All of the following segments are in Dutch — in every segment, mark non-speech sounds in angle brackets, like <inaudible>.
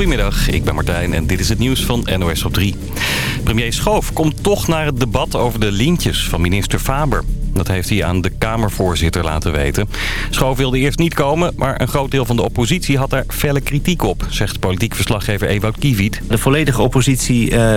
Goedemiddag, ik ben Martijn en dit is het nieuws van NOS op 3. Premier Schoof komt toch naar het debat over de lintjes van minister Faber. Dat heeft hij aan de Kamervoorzitter laten weten. Schoof wilde eerst niet komen, maar een groot deel van de oppositie had daar felle kritiek op, zegt politiek verslaggever Ewout Kiewiet. De volledige oppositie uh,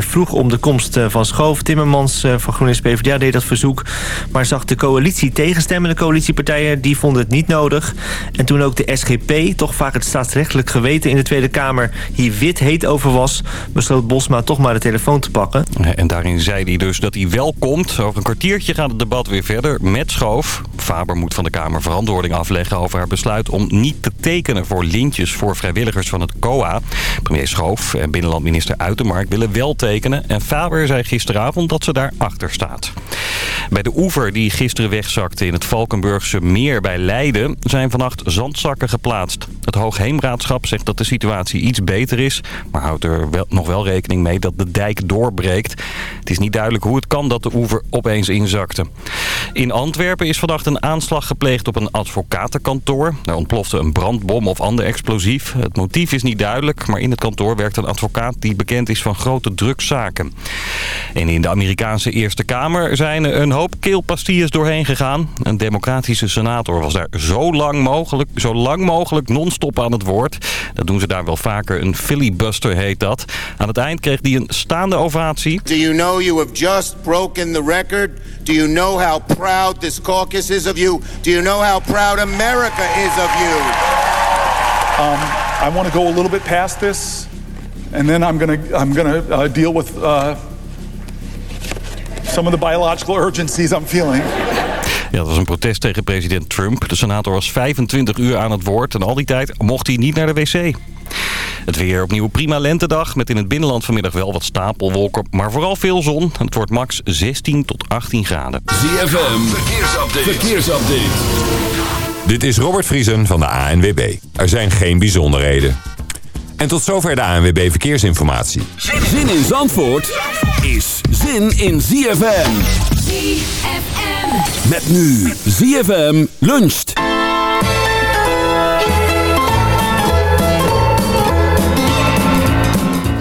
vroeg om de komst van Schoof. Timmermans uh, van GroenLinks PvdA deed dat verzoek, maar zag de coalitie tegenstemmende coalitiepartijen, die vonden het niet nodig. En toen ook de SGP, toch vaak het staatsrechtelijk geweten in de Tweede Kamer, hier wit heet over was, besloot Bosma toch maar de telefoon te pakken. En daarin zei hij dus dat hij wel komt. Over een kwartiertje gaat het debat weer verder met Schoof. Faber moet van de Kamer verantwoording afleggen over haar besluit om niet te tekenen voor lintjes voor vrijwilligers van het COA. Premier Schoof en binnenlandminister Uitermark willen wel tekenen en Faber zei gisteravond dat ze daar achter staat. Bij de oever die gisteren wegzakte in het Valkenburgse meer bij Leiden zijn vannacht zandzakken geplaatst. Het Hoogheemraadschap zegt dat de situatie iets beter is, maar houdt er wel, nog wel rekening mee dat de dijk doorbreekt. Het is niet duidelijk hoe het kan dat de oever opeens inzakte. In Antwerpen is vannacht een aanslag gepleegd op een advocatenkantoor. Er ontplofte een brandbom of ander explosief. Het motief is niet duidelijk, maar in het kantoor werkt een advocaat die bekend is van grote drugszaken. En in de Amerikaanse Eerste Kamer zijn een hoop keelpastilles doorheen gegaan. Een democratische senator was daar zo lang mogelijk, zo lang mogelijk non-stop aan het woord. Dat doen ze daar wel vaker. Een filibuster heet dat. Aan het eind kreeg hij een staande ovatie. Do you know you have just broken the record? Do you know how proud this caucus is of you? Do you know how proud America is of you? Um, I want to go a little bit past this, and then I'm going to I'm going to uh, deal with uh, some of the biological urgencies I'm feeling. Ja, dat was een protest tegen president Trump. De senator was 25 uur aan het woord en al die tijd mocht hij niet naar de wc. Het weer opnieuw prima lentedag met in het binnenland vanmiddag wel wat stapelwolken, maar vooral veel zon. Het wordt max 16 tot 18 graden. ZFM, verkeersupdate. verkeersupdate. Dit is Robert Vriesen van de ANWB. Er zijn geen bijzonderheden. En tot zover de ANWB Verkeersinformatie. Zin in Zandvoort is zin in ZFM. ZFM. Met nu ZFM luncht.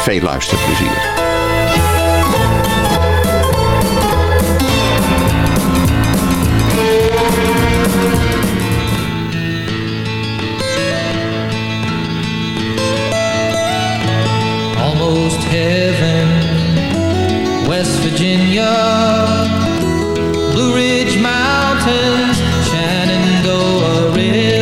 Veel luisterplezier. Almost heaven, West Virginia, Blue Ridge Mountains, Shenandoah River.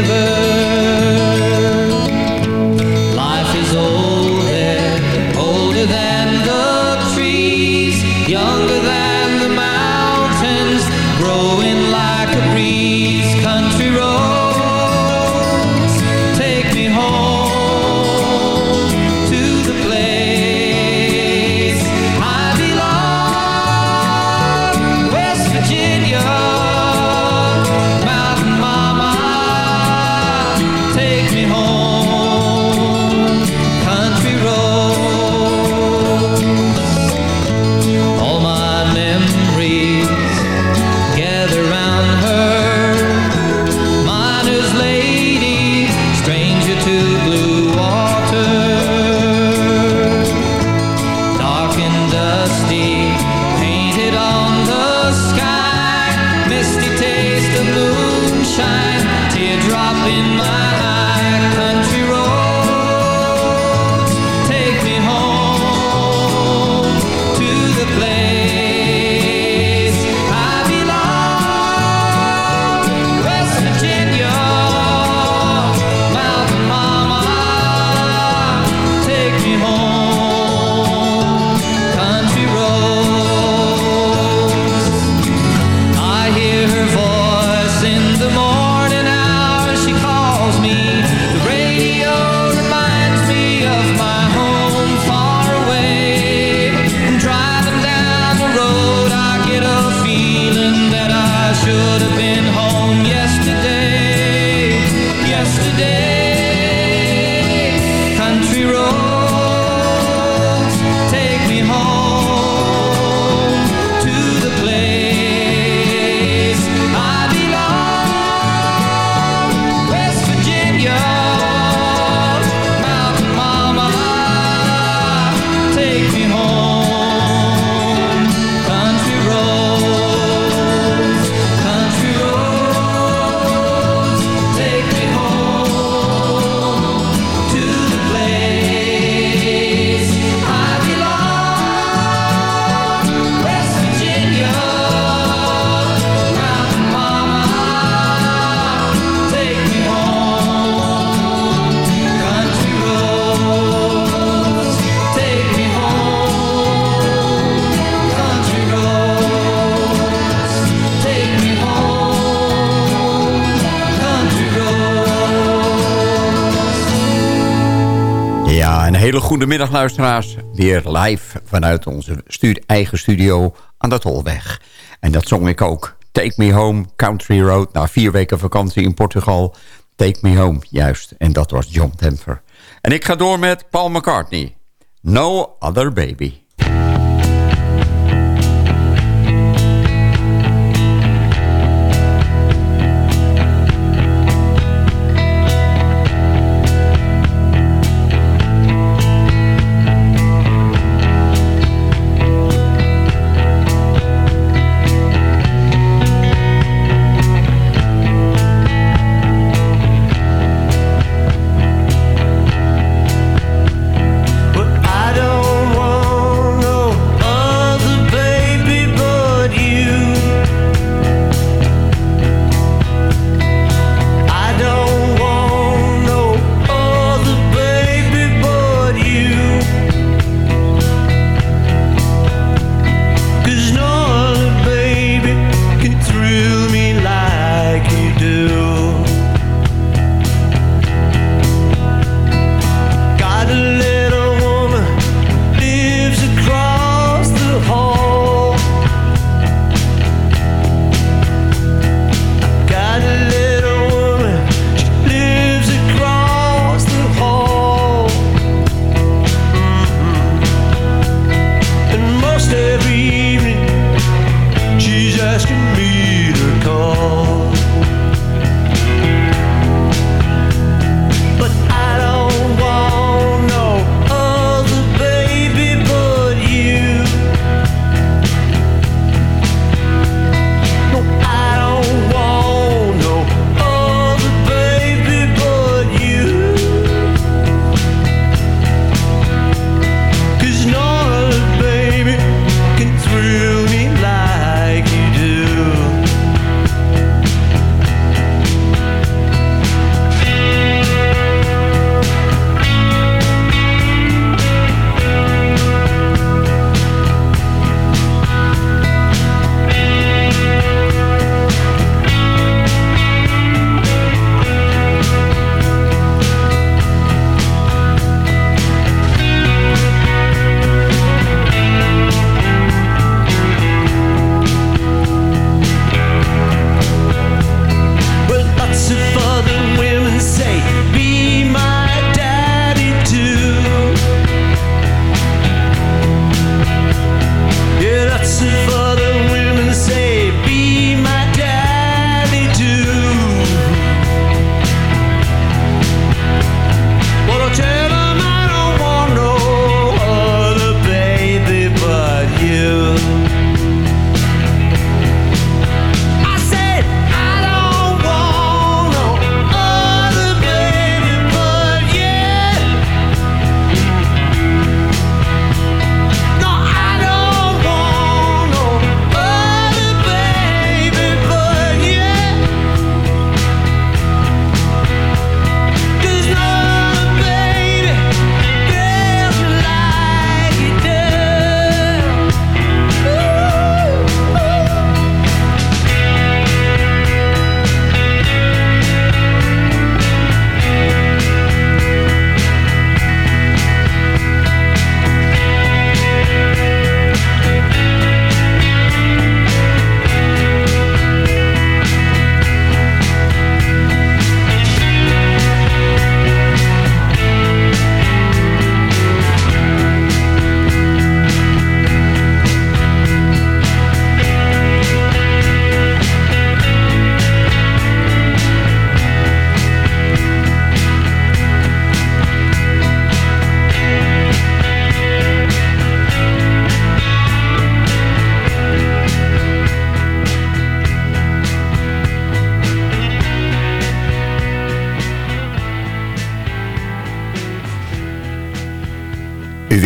Ja, een hele goede middag luisteraars. Weer live vanuit onze stu eigen studio aan de Tolweg. En dat zong ik ook. Take Me Home, Country Road. Na vier weken vakantie in Portugal. Take Me Home, juist. En dat was John Denver. En ik ga door met Paul McCartney. No Other Baby.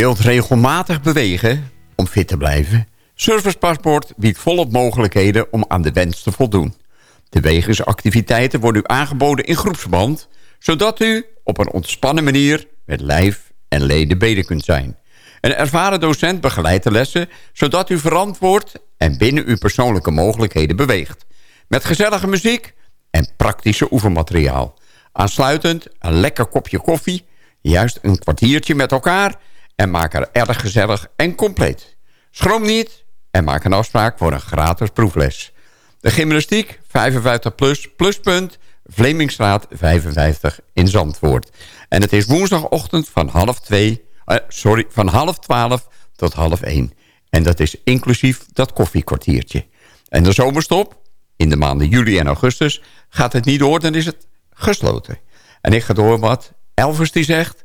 Wilt regelmatig bewegen om fit te blijven? Servicepaspoort biedt volop mogelijkheden om aan de wens te voldoen. De wegersactiviteiten worden u aangeboden in groepsverband... zodat u op een ontspannen manier met lijf en leden bezig kunt zijn. Een ervaren docent begeleidt de lessen... zodat u verantwoord en binnen uw persoonlijke mogelijkheden beweegt. Met gezellige muziek en praktische oefenmateriaal. Aansluitend een lekker kopje koffie Juist een kwartiertje met elkaar en maak er erg gezellig en compleet. Schroom niet en maak een afspraak voor een gratis proefles. De gymnastiek 55 plus, pluspunt, Vlemingstraat 55 in Zandvoort. En het is woensdagochtend van half, twee, eh, sorry, van half twaalf tot half één. En dat is inclusief dat koffiekwartiertje. En de zomerstop, in de maanden juli en augustus, gaat het niet door, dan is het gesloten. En ik ga door wat Elvis die zegt,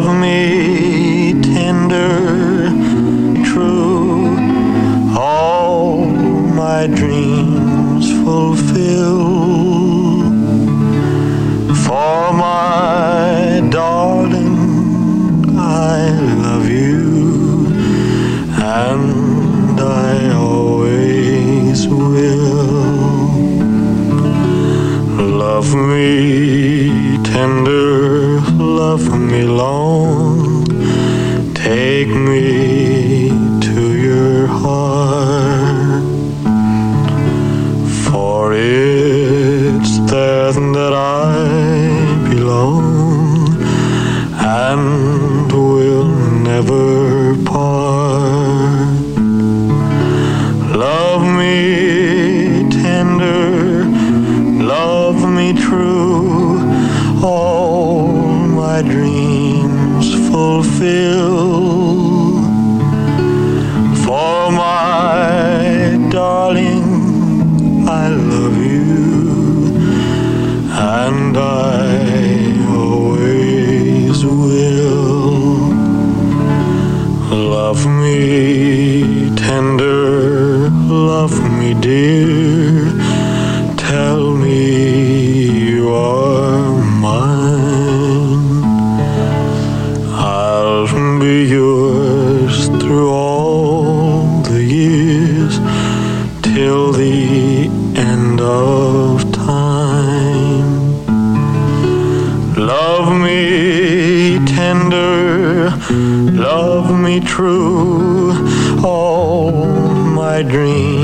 Love me tender, true, all my dreams fulfill. For my darling, I love you, and I always will. Love me tender, love me long, take me to your heart. For it's there that I belong and will never part. Love me tender, love me true, all my dreams fulfill. True, all my dreams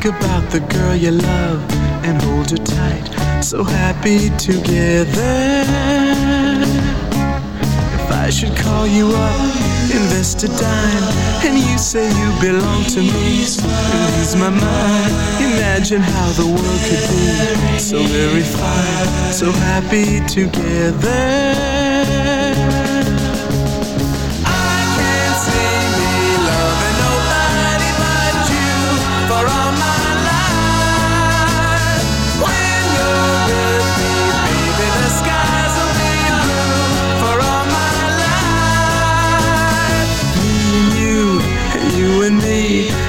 think about the girl you love and hold her tight. So happy together. If I should call you up, invest a dime, and you say you belong to me, lose my mind. Imagine how the world could be so very fine, so happy together.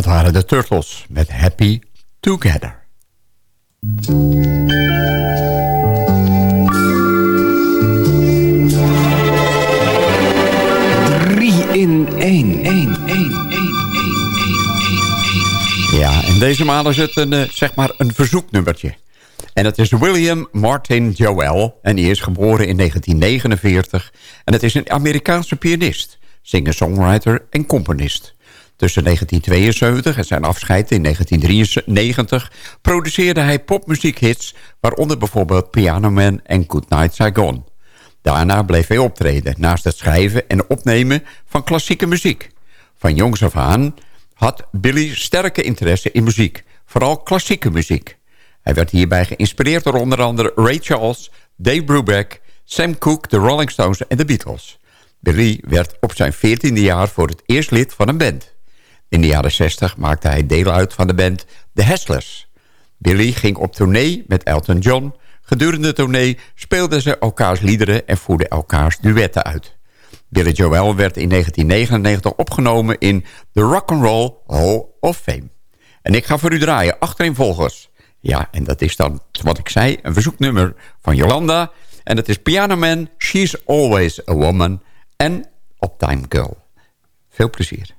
Dat waren de Turtles met Happy Together. Drie in één. één, één. Ja, en deze maal is het een, eh, zeg maar een verzoeknummertje. En het is William Martin Joel. En die is geboren in 1949. En het is een Amerikaanse pianist, singer-songwriter en componist. Tussen 1972 en zijn afscheid in 1993 produceerde hij popmuziekhits... waaronder bijvoorbeeld Piano Man en Goodnight Saigon. Daarna bleef hij optreden naast het schrijven en opnemen van klassieke muziek. Van jongs af aan had Billy sterke interesse in muziek, vooral klassieke muziek. Hij werd hierbij geïnspireerd door onder andere Ray Charles, Dave Brubeck, Sam Cooke, de Rolling Stones en de Beatles. Billy werd op zijn 14e jaar voor het eerst lid van een band. In de jaren 60 maakte hij deel uit van de band The Hustlers. Billy ging op tournee met Elton John. Gedurende de tournee speelden ze elkaars liederen en voerden elkaars duetten uit. Billy Joel werd in 1999 opgenomen in de Rock'n'Roll Hall of Fame. En ik ga voor u draaien, achterin volgers. Ja, en dat is dan, wat ik zei, een verzoeknummer van Jolanda. En dat is Piano Man, She's Always a Woman en Uptime Girl. Veel plezier.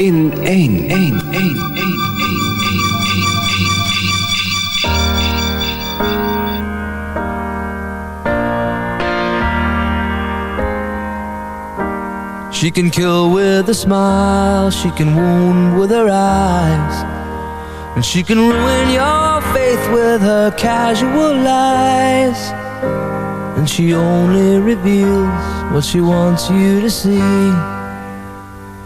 In één. één, één. She can kill with a smile, she can wound with her eyes, and she can ruin your faith with her casual lies. And she only reveals what she wants you to see.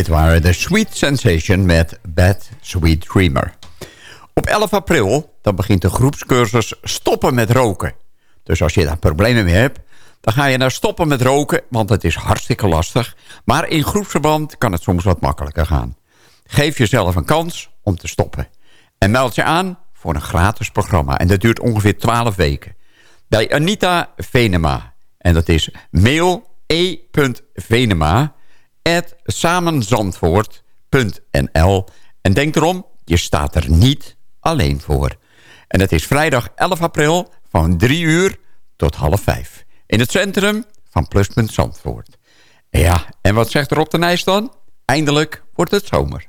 Dit waren de Sweet Sensation met Bad Sweet Dreamer. Op 11 april dan begint de groepscursus Stoppen met Roken. Dus als je daar problemen mee hebt... dan ga je naar stoppen met roken, want het is hartstikke lastig. Maar in groepsverband kan het soms wat makkelijker gaan. Geef jezelf een kans om te stoppen. En meld je aan voor een gratis programma. En dat duurt ongeveer 12 weken. Bij Anita Venema. En dat is mail e.venema samenzandvoort.nl En denk erom, je staat er niet alleen voor. En het is vrijdag 11 april van 3 uur tot half 5. In het centrum van Pluspunt Zandvoort. Ja, en wat zegt Rob de Nijs dan? Eindelijk wordt het zomer.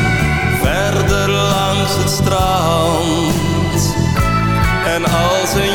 verder langs het strand. En als een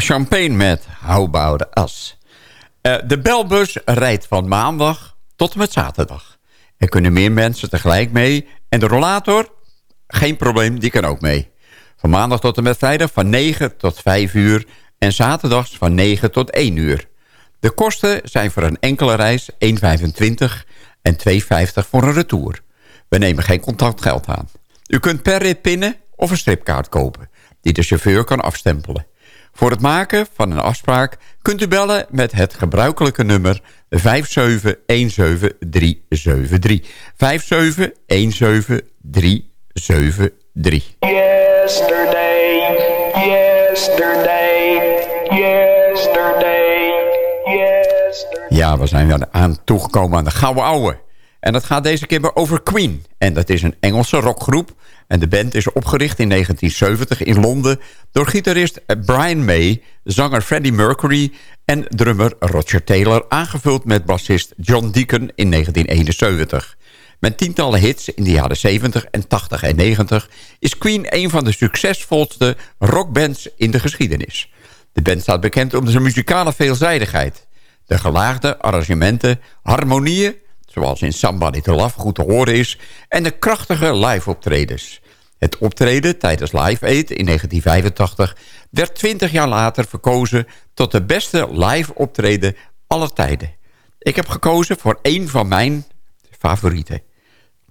Champagne met houbouwde as. Eh, de belbus rijdt van maandag tot en met zaterdag. Er kunnen meer mensen tegelijk mee. En de rollator, geen probleem, die kan ook mee. Van maandag tot en met vrijdag van 9 tot 5 uur. En zaterdags van 9 tot 1 uur. De kosten zijn voor een enkele reis 1,25 en 2,50 voor een retour. We nemen geen contactgeld aan. U kunt per rit pinnen of een stripkaart kopen... die de chauffeur kan afstempelen. Voor het maken van een afspraak kunt u bellen met het gebruikelijke nummer 5717373. 5717373. Yesterday, yesterday, yesterday. Ja, we zijn weer aan toegekomen aan de gouden ouwe. En dat gaat deze keer over Queen. En dat is een Engelse rockgroep en de band is opgericht in 1970 in Londen... door gitarist Brian May, zanger Freddie Mercury... en drummer Roger Taylor... aangevuld met bassist John Deacon in 1971. Met tientallen hits in de jaren 70 en 80 en 90... is Queen een van de succesvolste rockbands in de geschiedenis. De band staat bekend om zijn muzikale veelzijdigheid. De gelaagde arrangementen, harmonieën, zoals in Somebody to Love goed te horen is... en de krachtige live-optredens. Het optreden tijdens Live Aid in 1985 werd 20 jaar later verkozen... tot de beste live-optreden aller tijden. Ik heb gekozen voor één van mijn favorieten.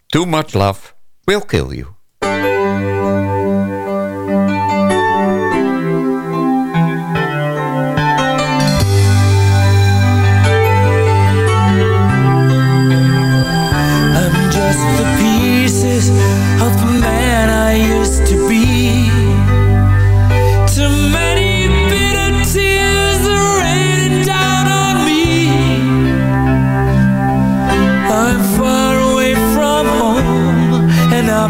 Too Much Love Will Kill You.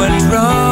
our trouble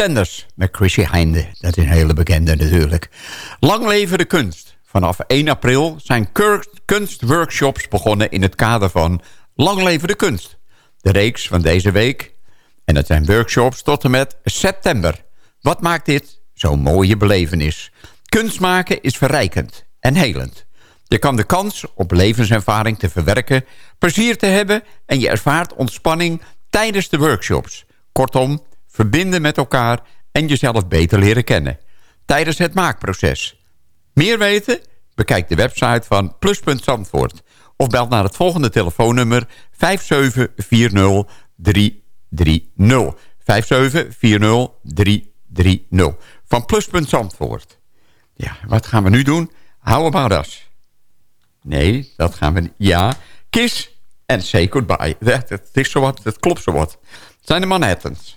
Pretenders. Met Chrissy Heinde, dat is een hele bekende natuurlijk. Lang leven de kunst. Vanaf 1 april zijn kunstworkshops begonnen in het kader van Lang leven de kunst. De reeks van deze week. En dat zijn workshops tot en met september. Wat maakt dit zo'n mooie belevenis? Kunst maken is verrijkend en helend. Je kan de kans op levenservaring te verwerken, plezier te hebben... en je ervaart ontspanning tijdens de workshops. Kortom, verbinden met elkaar en jezelf beter leren kennen. Tijdens het maakproces. Meer weten? Bekijk de website van Pluspunt. Of bel naar het volgende telefoonnummer 5740330. 5740330. Van Pluspunt Zandvoort. Ja, wat gaan we nu doen? How about us? Nee, dat gaan we niet. Ja, kiss en say goodbye. <laughs> Dat, dat is zowat, dat klopt zowat. Het zijn de Manhattans.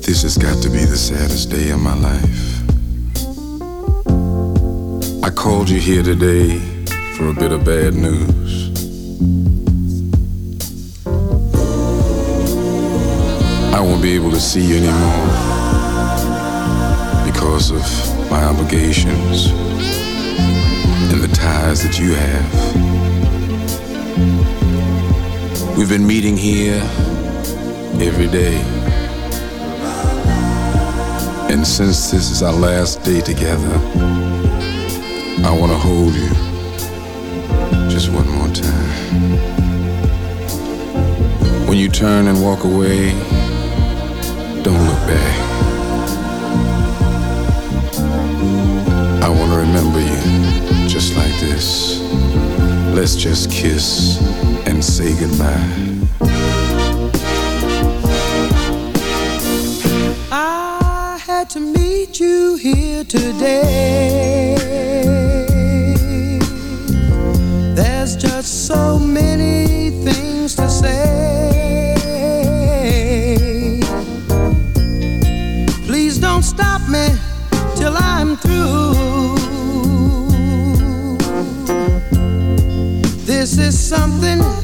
This has got to be the saddest day of my life. I called you here today for a bit of bad news. I won't be able to see you anymore because of my obligations and the ties that you have. We've been meeting here every day. And since this is our last day together, I want to hold you just one more time. When you turn and walk away, don't look back. I want to remember you just like this. Let's just kiss and say goodbye. I had to meet you here today. There's just so many something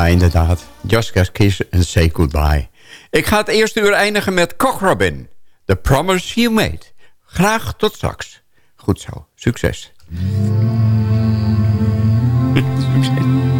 Ja, inderdaad. Jaska's Kiss and Say Goodbye. Ik ga het eerste uur eindigen met Cochrobin. The Promise You Made. Graag tot straks. Goed zo. Succes. <laughs> <laughs>